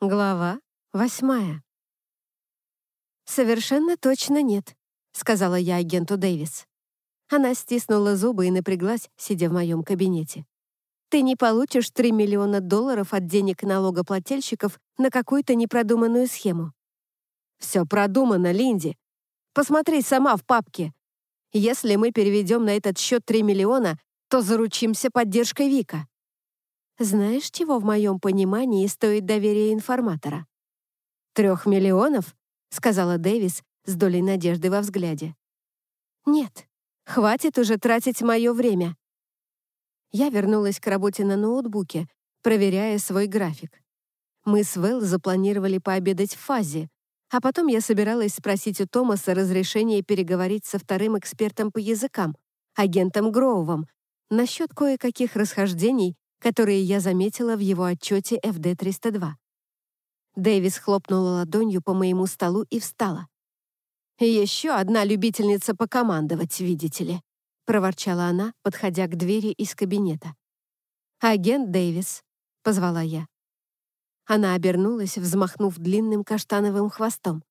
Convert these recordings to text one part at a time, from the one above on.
Глава восьмая. «Совершенно точно нет», — сказала я агенту Дэвис. Она стиснула зубы и напряглась, сидя в моем кабинете. «Ты не получишь 3 миллиона долларов от денег налогоплательщиков на какую-то непродуманную схему». «Все продумано, Линди. Посмотри сама в папке. Если мы переведем на этот счет 3 миллиона, то заручимся поддержкой Вика. Знаешь, чего в моем понимании стоит доверие информатора? «Трех миллионов?» — сказала Дэвис с долей надежды во взгляде. «Нет, хватит уже тратить мое время». Я вернулась к работе на ноутбуке, проверяя свой график. Мы с Вэл запланировали пообедать в фазе, а потом я собиралась спросить у Томаса разрешение переговорить со вторым экспертом по языкам, агентом Гроувом, насчет кое-каких расхождений которые я заметила в его отчете ФД-302. Дэвис хлопнула ладонью по моему столу и встала. «Еще одна любительница покомандовать, видите ли», — проворчала она, подходя к двери из кабинета. «Агент Дэвис», — позвала я. Она обернулась, взмахнув длинным каштановым хвостом.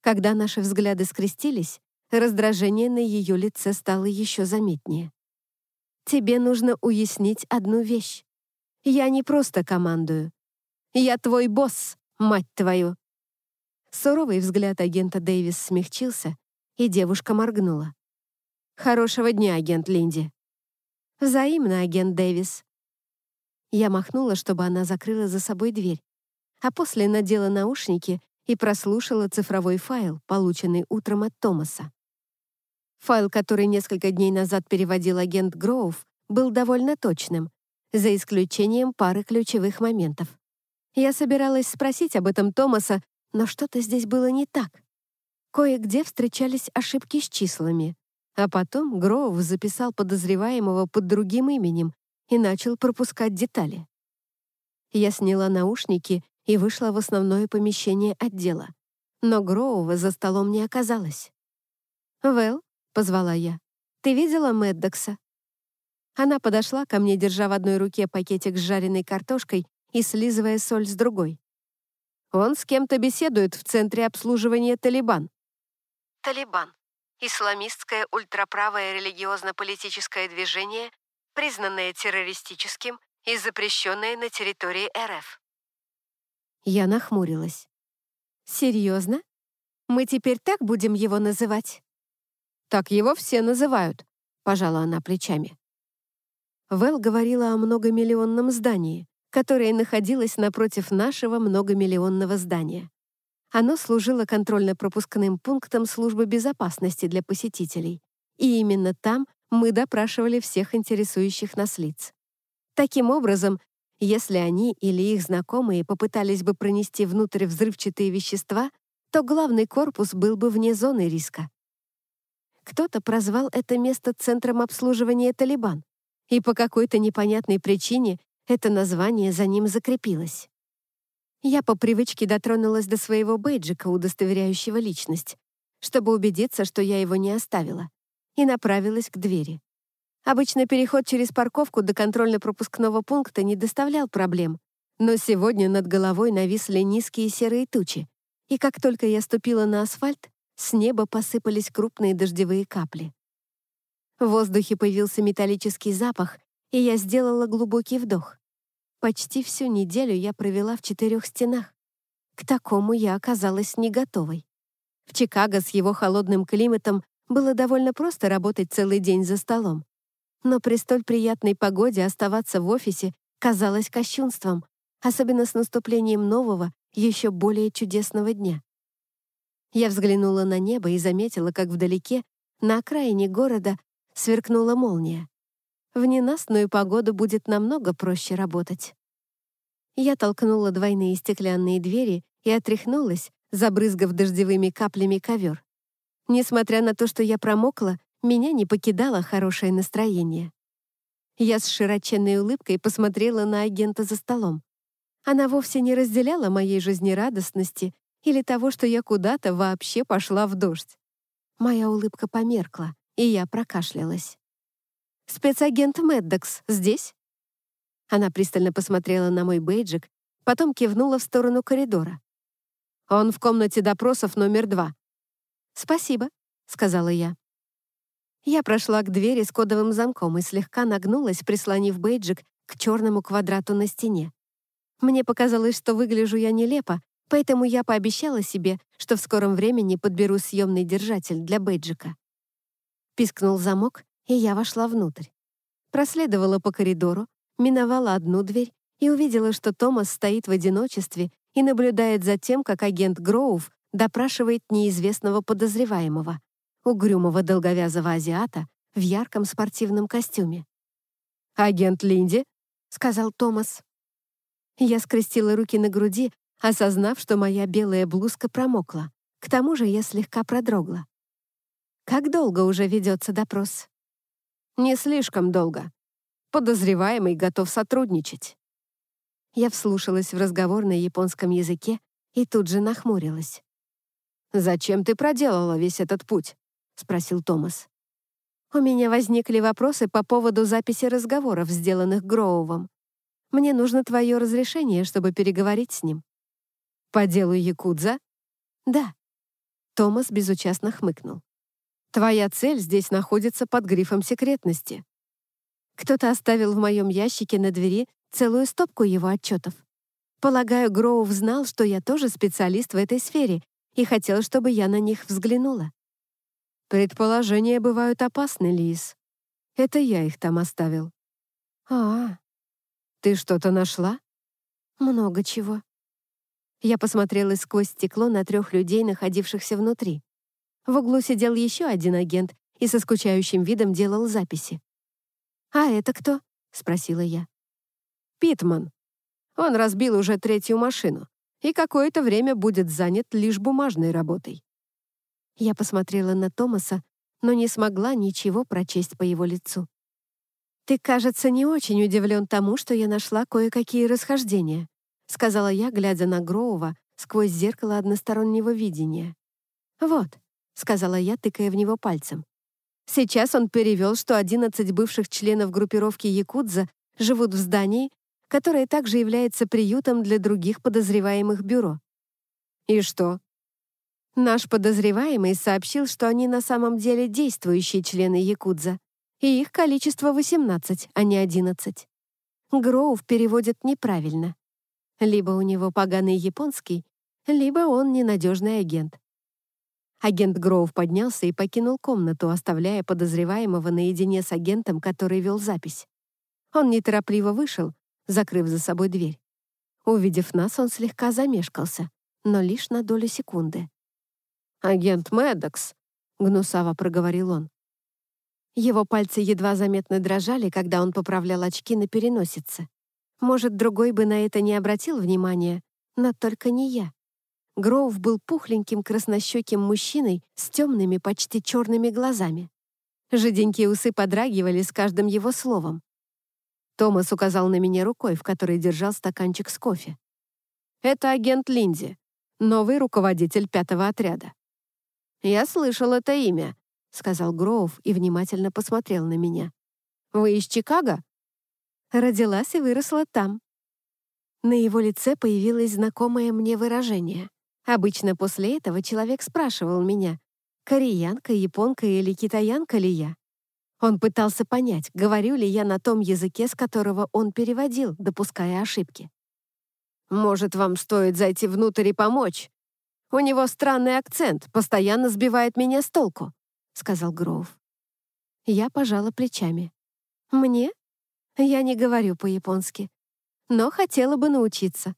Когда наши взгляды скрестились, раздражение на ее лице стало еще заметнее. «Тебе нужно уяснить одну вещь. Я не просто командую. Я твой босс, мать твою!» Суровый взгляд агента Дэвис смягчился, и девушка моргнула. «Хорошего дня, агент Линди». «Взаимно, агент Дэвис». Я махнула, чтобы она закрыла за собой дверь, а после надела наушники и прослушала цифровой файл, полученный утром от Томаса. Файл, который несколько дней назад переводил агент Гроув, был довольно точным, за исключением пары ключевых моментов. Я собиралась спросить об этом Томаса, но что-то здесь было не так. Кое-где встречались ошибки с числами, а потом Гроув записал подозреваемого под другим именем и начал пропускать детали. Я сняла наушники и вышла в основное помещение отдела, но Гроува за столом не оказалось. «Вэл», — позвала я, — «ты видела Мэддокса?» Она подошла ко мне, держа в одной руке пакетик с жареной картошкой и слизывая соль с другой. Он с кем-то беседует в центре обслуживания «Талибан». «Талибан» — исламистское ультраправое религиозно-политическое движение, признанное террористическим и запрещенное на территории РФ. Я нахмурилась. «Серьезно? Мы теперь так будем его называть?» «Так его все называют», — пожала она плечами. Вэл говорила о многомиллионном здании, которое находилось напротив нашего многомиллионного здания. Оно служило контрольно-пропускным пунктом службы безопасности для посетителей, и именно там мы допрашивали всех интересующих нас лиц. Таким образом, если они или их знакомые попытались бы пронести внутрь взрывчатые вещества, то главный корпус был бы вне зоны риска. Кто-то прозвал это место центром обслуживания «Талибан», и по какой-то непонятной причине это название за ним закрепилось. Я по привычке дотронулась до своего бейджика, удостоверяющего личность, чтобы убедиться, что я его не оставила, и направилась к двери. Обычно переход через парковку до контрольно-пропускного пункта не доставлял проблем, но сегодня над головой нависли низкие серые тучи, и как только я ступила на асфальт, с неба посыпались крупные дождевые капли. В воздухе появился металлический запах, и я сделала глубокий вдох. Почти всю неделю я провела в четырех стенах. К такому я оказалась не готовой. В Чикаго с его холодным климатом было довольно просто работать целый день за столом. Но при столь приятной погоде оставаться в офисе казалось кощунством, особенно с наступлением нового, еще более чудесного дня. Я взглянула на небо и заметила, как вдалеке, на окраине города, сверкнула молния. В ненастную погоду будет намного проще работать. Я толкнула двойные стеклянные двери и отряхнулась, забрызгав дождевыми каплями ковер. Несмотря на то, что я промокла, меня не покидало хорошее настроение. Я с широченной улыбкой посмотрела на агента за столом. Она вовсе не разделяла моей жизнерадостности или того, что я куда-то вообще пошла в дождь. Моя улыбка померкла и я прокашлялась. «Спецагент Мэддокс здесь?» Она пристально посмотрела на мой бейджик, потом кивнула в сторону коридора. «Он в комнате допросов номер два». «Спасибо», — сказала я. Я прошла к двери с кодовым замком и слегка нагнулась, прислонив бейджик к черному квадрату на стене. Мне показалось, что выгляжу я нелепо, поэтому я пообещала себе, что в скором времени подберу съемный держатель для бейджика. Пискнул замок, и я вошла внутрь. Проследовала по коридору, миновала одну дверь и увидела, что Томас стоит в одиночестве и наблюдает за тем, как агент Гроув допрашивает неизвестного подозреваемого, угрюмого долговязого азиата в ярком спортивном костюме. «Агент Линди», — сказал Томас. Я скрестила руки на груди, осознав, что моя белая блузка промокла. К тому же я слегка продрогла. Как долго уже ведется допрос? Не слишком долго. Подозреваемый готов сотрудничать. Я вслушалась в разговор на японском языке и тут же нахмурилась. «Зачем ты проделала весь этот путь?» — спросил Томас. У меня возникли вопросы по поводу записи разговоров, сделанных Гроувом. Мне нужно твое разрешение, чтобы переговорить с ним». «По делу Якудза?» «Да». Томас безучастно хмыкнул. «Твоя цель здесь находится под грифом секретности». Кто-то оставил в моем ящике на двери целую стопку его отчетов. Полагаю, Гроув знал, что я тоже специалист в этой сфере и хотел, чтобы я на них взглянула. Предположения бывают опасны, Лиз. Это я их там оставил. -а. ты что-то нашла? Много чего. Я посмотрела сквозь стекло на трех людей, находившихся внутри. В углу сидел еще один агент и со скучающим видом делал записи. «А это кто?» — спросила я. «Питман. Он разбил уже третью машину и какое-то время будет занят лишь бумажной работой. Я посмотрела на Томаса, но не смогла ничего прочесть по его лицу. «Ты, кажется, не очень удивлен тому, что я нашла кое-какие расхождения», сказала я, глядя на Гроува сквозь зеркало одностороннего видения. «Вот», — сказала я, тыкая в него пальцем. Сейчас он перевел, что 11 бывших членов группировки Якудза живут в здании, которое также является приютом для других подозреваемых бюро. «И что?» Наш подозреваемый сообщил, что они на самом деле действующие члены Якудза, и их количество 18, а не 11. Гроув переводит неправильно. Либо у него поганый японский, либо он ненадежный агент. Агент Гроув поднялся и покинул комнату, оставляя подозреваемого наедине с агентом, который вел запись. Он неторопливо вышел, закрыв за собой дверь. Увидев нас, он слегка замешкался, но лишь на долю секунды. «Агент Мэддокс», — гнусаво проговорил он. Его пальцы едва заметно дрожали, когда он поправлял очки на переносице. Может, другой бы на это не обратил внимания, но только не я. Гроув был пухленьким краснощеким мужчиной с темными, почти черными глазами. Жиденькие усы подрагивали с каждым его словом. Томас указал на меня рукой, в которой держал стаканчик с кофе. «Это агент Линди, новый руководитель пятого отряда. «Я слышал это имя», — сказал Гроув и внимательно посмотрел на меня. «Вы из Чикаго?» Родилась и выросла там. На его лице появилось знакомое мне выражение. Обычно после этого человек спрашивал меня, кореянка, японка или китаянка ли я. Он пытался понять, говорю ли я на том языке, с которого он переводил, допуская ошибки. «Может, вам стоит зайти внутрь и помочь?» У него странный акцент, постоянно сбивает меня с толку», — сказал Гроув. Я пожала плечами. «Мне? Я не говорю по-японски, но хотела бы научиться».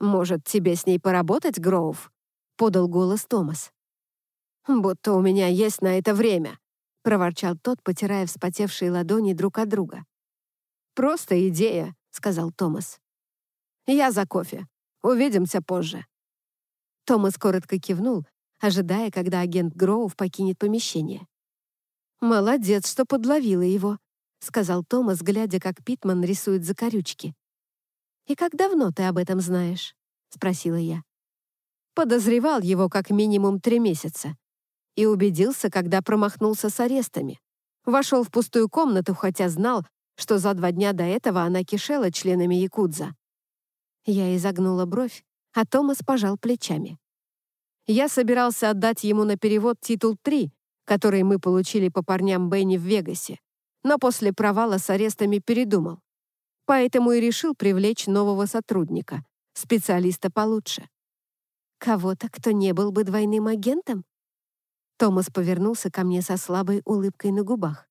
«Может, тебе с ней поработать, Гроув?» — подал голос Томас. «Будто у меня есть на это время», — проворчал тот, потирая вспотевшие ладони друг от друга. «Просто идея», — сказал Томас. «Я за кофе. Увидимся позже». Томас коротко кивнул, ожидая, когда агент Гроув покинет помещение. «Молодец, что подловила его», — сказал Томас, глядя, как Питман рисует закорючки. «И как давно ты об этом знаешь?» — спросила я. Подозревал его как минимум три месяца и убедился, когда промахнулся с арестами. Вошел в пустую комнату, хотя знал, что за два дня до этого она кишела членами Якудза. Я изогнула бровь, а Томас пожал плечами. Я собирался отдать ему на перевод титул 3, который мы получили по парням Бенни в Вегасе, но после провала с арестами передумал. Поэтому и решил привлечь нового сотрудника, специалиста получше. Кого-то, кто не был бы двойным агентом? Томас повернулся ко мне со слабой улыбкой на губах.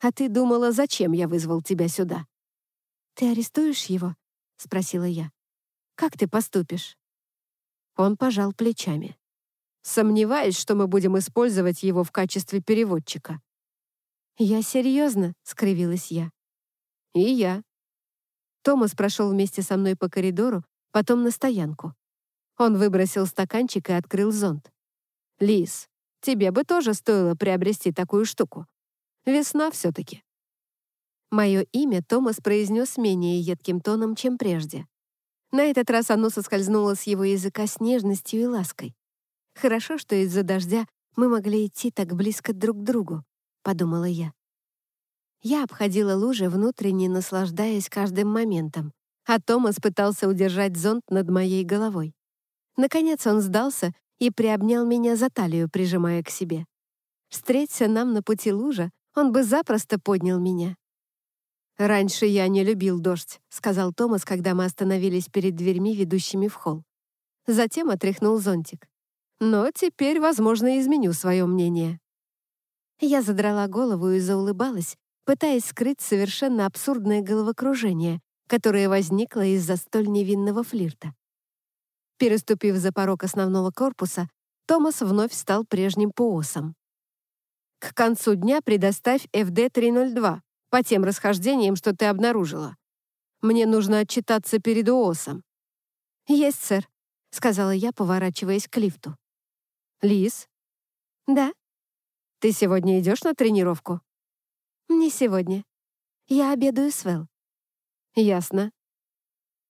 «А ты думала, зачем я вызвал тебя сюда?» «Ты арестуешь его?» — спросила я. «Как ты поступишь?» Он пожал плечами. «Сомневаюсь, что мы будем использовать его в качестве переводчика». «Я серьезно?» — скривилась я. «И я». Томас прошел вместе со мной по коридору, потом на стоянку. Он выбросил стаканчик и открыл зонт. «Лис, тебе бы тоже стоило приобрести такую штуку. Весна все-таки». Мое имя Томас произнес менее едким тоном, чем прежде. На этот раз оно соскользнуло с его языка с нежностью и лаской. «Хорошо, что из-за дождя мы могли идти так близко друг к другу», — подумала я. Я обходила лужи, внутренне наслаждаясь каждым моментом, а Томас пытался удержать зонт над моей головой. Наконец он сдался и приобнял меня за талию, прижимая к себе. Встреться нам на пути лужа, он бы запросто поднял меня. «Раньше я не любил дождь», — сказал Томас, когда мы остановились перед дверьми, ведущими в холл. Затем отряхнул зонтик. «Но теперь, возможно, изменю свое мнение». Я задрала голову и заулыбалась, пытаясь скрыть совершенно абсурдное головокружение, которое возникло из-за столь невинного флирта. Переступив за порог основного корпуса, Томас вновь стал прежним поосом. «К концу дня предоставь ФД-302», по тем расхождениям, что ты обнаружила. Мне нужно отчитаться перед УОСом». «Есть, сэр», — сказала я, поворачиваясь к лифту. «Лиз?» «Да». «Ты сегодня идешь на тренировку?» «Не сегодня. Я обедаю с Вэл». «Ясно».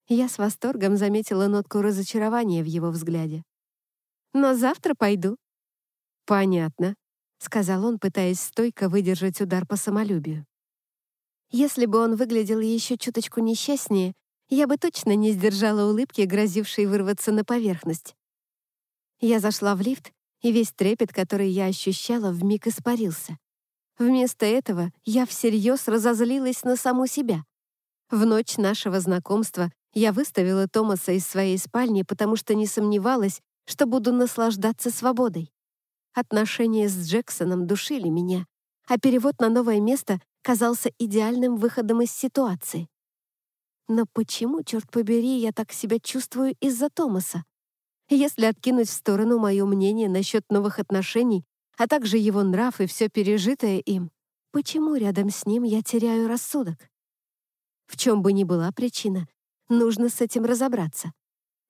Я с восторгом заметила нотку разочарования в его взгляде. «Но завтра пойду». «Понятно», — сказал он, пытаясь стойко выдержать удар по самолюбию. Если бы он выглядел еще чуточку несчастнее, я бы точно не сдержала улыбки, грозившей вырваться на поверхность. Я зашла в лифт, и весь трепет, который я ощущала, вмиг испарился. Вместо этого я всерьез разозлилась на саму себя. В ночь нашего знакомства я выставила Томаса из своей спальни, потому что не сомневалась, что буду наслаждаться свободой. Отношения с Джексоном душили меня, а перевод на новое место казался идеальным выходом из ситуации. Но почему, черт побери, я так себя чувствую из-за Томаса? Если откинуть в сторону мое мнение насчет новых отношений, а также его нрав и все пережитое им, почему рядом с ним я теряю рассудок? В чем бы ни была причина, нужно с этим разобраться.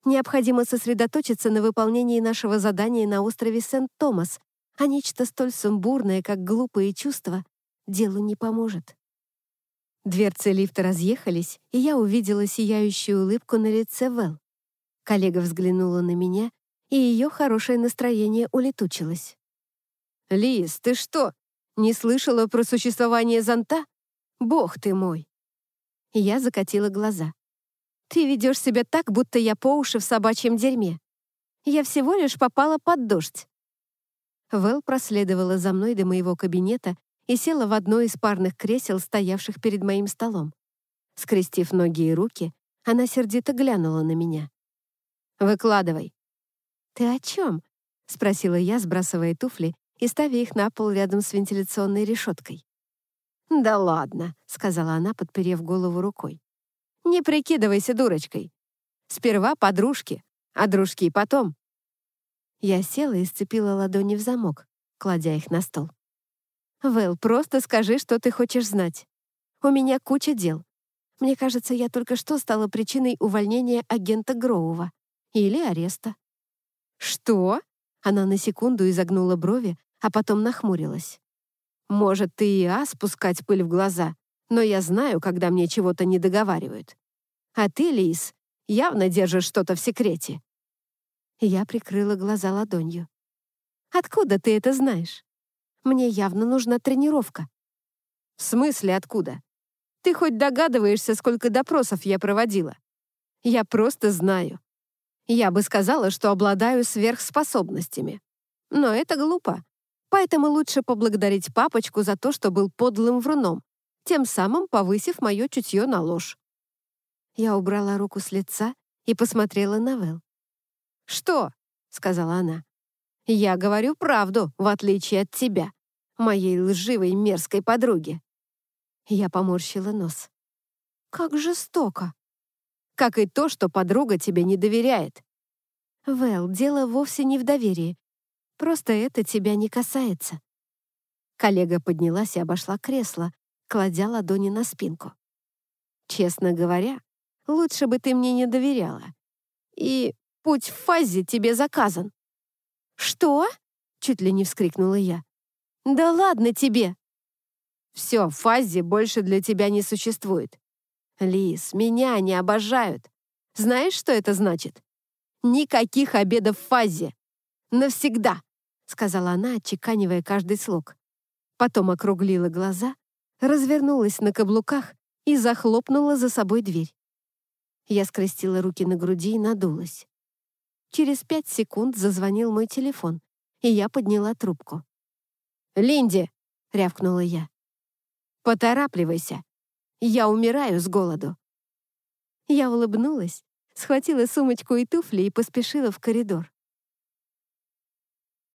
Необходимо сосредоточиться на выполнении нашего задания на острове Сент-Томас, а нечто столь сумбурное, как глупые чувства, делу не поможет. Дверцы лифта разъехались, и я увидела сияющую улыбку на лице Вэл. Коллега взглянула на меня, и ее хорошее настроение улетучилось. «Лиз, ты что, не слышала про существование зонта? Бог ты мой!» Я закатила глаза. «Ты ведешь себя так, будто я по уши в собачьем дерьме. Я всего лишь попала под дождь». Вэл проследовала за мной до моего кабинета и села в одно из парных кресел, стоявших перед моим столом. Скрестив ноги и руки, она сердито глянула на меня. «Выкладывай». «Ты о чем?» — спросила я, сбрасывая туфли и ставя их на пол рядом с вентиляционной решеткой. «Да ладно», — сказала она, подперев голову рукой. «Не прикидывайся дурочкой. Сперва подружки, а дружки потом». Я села и сцепила ладони в замок, кладя их на стол. «Вэл, просто скажи, что ты хочешь знать. У меня куча дел. Мне кажется, я только что стала причиной увольнения агента Гроува. Или ареста». «Что?» Она на секунду изогнула брови, а потом нахмурилась. «Может, ты и а спускать пыль в глаза, но я знаю, когда мне чего-то не договаривают. А ты, Лис, явно держишь что-то в секрете». Я прикрыла глаза ладонью. «Откуда ты это знаешь?» Мне явно нужна тренировка». «В смысле откуда? Ты хоть догадываешься, сколько допросов я проводила? Я просто знаю. Я бы сказала, что обладаю сверхспособностями. Но это глупо. Поэтому лучше поблагодарить папочку за то, что был подлым вруном, тем самым повысив мое чутье на ложь. Я убрала руку с лица и посмотрела на Вэл. «Что?» — сказала она. «Я говорю правду, в отличие от тебя, моей лживой мерзкой подруги». Я поморщила нос. «Как жестоко!» «Как и то, что подруга тебе не доверяет». «Вэл, дело вовсе не в доверии. Просто это тебя не касается». Коллега поднялась и обошла кресло, кладя ладони на спинку. «Честно говоря, лучше бы ты мне не доверяла. И путь в фазе тебе заказан». «Что?» — чуть ли не вскрикнула я. «Да ладно тебе!» «Все, фазе больше для тебя не существует. Лис, меня не обожают. Знаешь, что это значит? Никаких обедов в фазе. Навсегда!» — сказала она, отчеканивая каждый слог. Потом округлила глаза, развернулась на каблуках и захлопнула за собой дверь. Я скрестила руки на груди и надулась. Через пять секунд зазвонил мой телефон, и я подняла трубку. «Линди!» — рявкнула я. «Поторапливайся! Я умираю с голоду!» Я улыбнулась, схватила сумочку и туфли и поспешила в коридор.